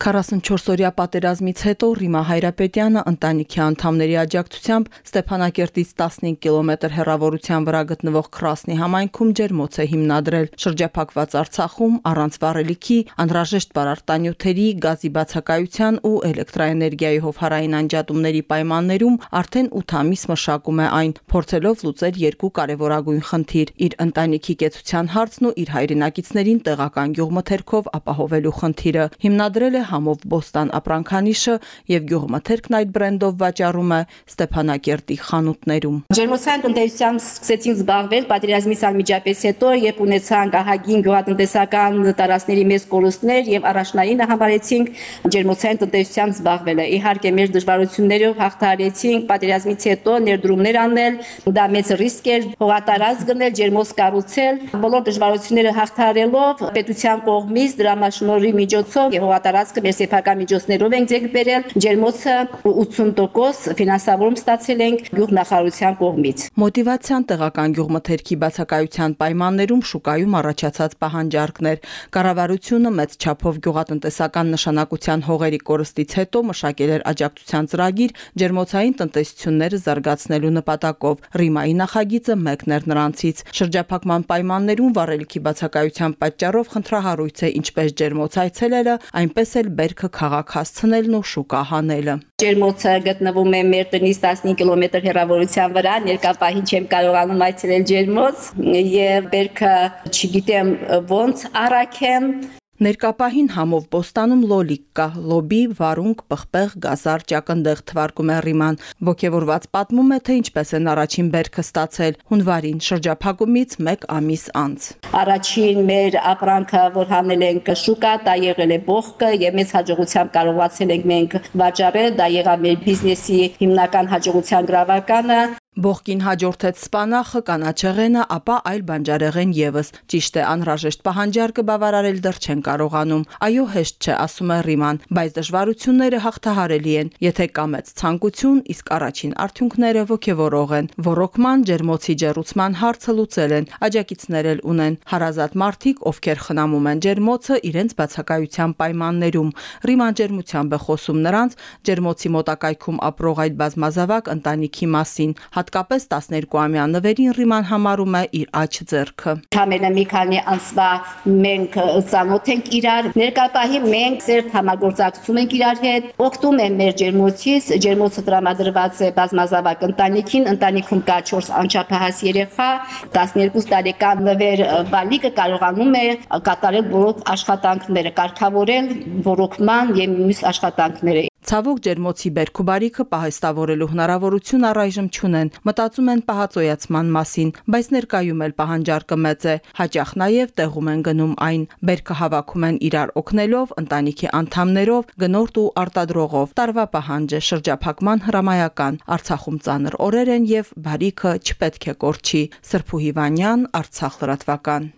44-օրյա պատերազմից հետո Ռիմա Հայրապետյանը ընտանիքի անդամների աջակցությամբ Ստեփանակերտից 15 կիլոմետր հեռավորության վրա գտնվող Քրասնի համայնքում ջերմոց է հիմնադրել։ Շրջափակված Արցախում առանց վառելիքի, անհրաժեշտ պարարտանյութերի, գազի բացակայության ու էլեկտրաէներգիայի հովհարային անջատումների պայմաններում արդեն 8 ամիս մշակում է այն, փորձելով լուծել երկու կարևորագույն խնդիր՝ իր ընտանիքի կեցության հարցն ու իր հայրենակիցներին տեղական գյուղմթերքով ապահովելու խնդիրը։ Հիմնադրել է համով Բոստան ապրանքանիշը եւ գյուղմթերքն այդ բրենդով վաճառում է Ստեփանակերտի խանութներում։ Ջերմոցային տնտեսությամբ սկսեցինք զբաղվել պատերազմից անմիջապես հետո, երբ ունեցանք ահագին գյուղատնտեսական տարածքների մեծ կորուստներ եւ առաջնային համարեցինք ջերմոցային տնտեսությամբ զբաղվելը։ Իհարկե մեր դժվարություններով հաղթահարեցինք պատերազմից հետո ներդրումներ անել, դա մեծ ռիսկ էր, հողատարած գնել, ջերմոց կառուցել, բոլոր դժվարությունները հաղթահարելով պետության կողմից դրամաշնորհի միջոցով եւ հողատարածքը մեր սեփական միջոցներով ենք ձեռք բերել, ջերմոցը 80% ֆինանսավորում ստացել ենք գյուղնախարարության կողմից։ Մոտիվացիան տեղական գյուղմթերքի բացակայության պայմաններում շուկայում առաջացած պահանջարկներ։ Կառավարությունը մեծ չափով գյուղատնտեսական նշանակության հողերի կորստից հետո մշակել էր աջակցության ծրագիր ջերմոցային տնտեսությունները զարգացնելու նպատակով։ Ռիմայի նախագիծը մեկն էր նրանցից։ Շրջափակման պայմաններում վառելիքի բացակայության պատճառով խնդրահարույց է ինչպես ջերմոց այցելելը, այնպես էլ բերքը քաղաք հասցնելն ու շուկա հանելը։ Ջերմոցը գտնվում է մեր տնից 15 կիլոմետր հեռավորության վրա, ներկապահին չեմ կարողանում այցելել ջերմոց եւ բերքը չգիտեմ ոնց առաքեմ, Ներկապահին համով Բոստանում լոլիկ կա, լոբի, վարունգ, պղպեղ, գազար, ճակնդեղ թվարկում է Ռիման։ Ոգևորված պատմում է, թե ինչպես են առաջին բերքը ստացել. Հունվարին շրջափակումից 1 ամիս անց։ Առաջին մեր ապրանքը, որ հանել ենք շուկա, դա եղել է բողկը եւ մեծ հաջողությամբ կարողացել ենք մենք վաճառել, դա եղավ մեր բիզնեսի հիմնական հաջողության գրավականը։ Բողկին հաջորդեց սպանախը, կանաչեղենը, ապա այլ բանջարեղեն եւս։ Ճիշտ է, անհրաժեշտ պահանջարկը բավարարել դեռ չեն կարողանում։ Այո, հեշտ չէ, ասում է Ռիման, բայց դժվարությունները հաղթահարելի են, եթե կա մեծ ցանկություն, իսկ առաջին արդյունքները ողջևորող են։ Ռոռոկման ջերմոցի ջերուցման հարցը լուծել են, աջակիցներ էլ ունեն։ Հարազատ մարդիկ, ովքեր խնամում են ջերմոցը իրենց բացակայության պայմաններում։ Ռիման ջերմությամբ է խոսում նրանց ջերմոցի մոտակայքում ապրող այդ բազմազավակ ընտանիքի մասին հատկապես 12-ամյա նվերին Ռիման համարում է իր աչ ձեռքը։ Համենը մի քանի անցվա մենք ծանոթ ենք իրար, ներկայապահի մենք ծերտ համագործակցում ենք իրար հետ, օգտում են մեր ջերմոցից, ջերմոցը տրամադրված է բազմազավակ ընտանիքին, ընտանիքում կա 4 անչափահաս երեխա, 12 տարեկան նվեր բալիկը կարողանում է կատարել բոլոր աշխատանքները, կարգավորել ռոռոկման եւ մյուս աշխատանքները։ Ցավոք ջերմոցի բերքու բարիքը պահեստավորելու հնարավորություն առայժմ չունեն։ Մտածում են պահածոյացման մասին, բայց ներկայում էլ պահանջարկը մեծ է։ Հաճախ նաև տեղում են գնում այն։ Բերքը հավաքում են իրար օգնելով, ընտանիքի անդամներով, գնորդ ու արտադրողով։ Տարվա պահանջ է շրջափակման հրամայական։ Արցախում ծանր օրեր են եւ բարիքը չպետք է կորչի։ Սրփու Հիվանյան, Արցախ լրատվական։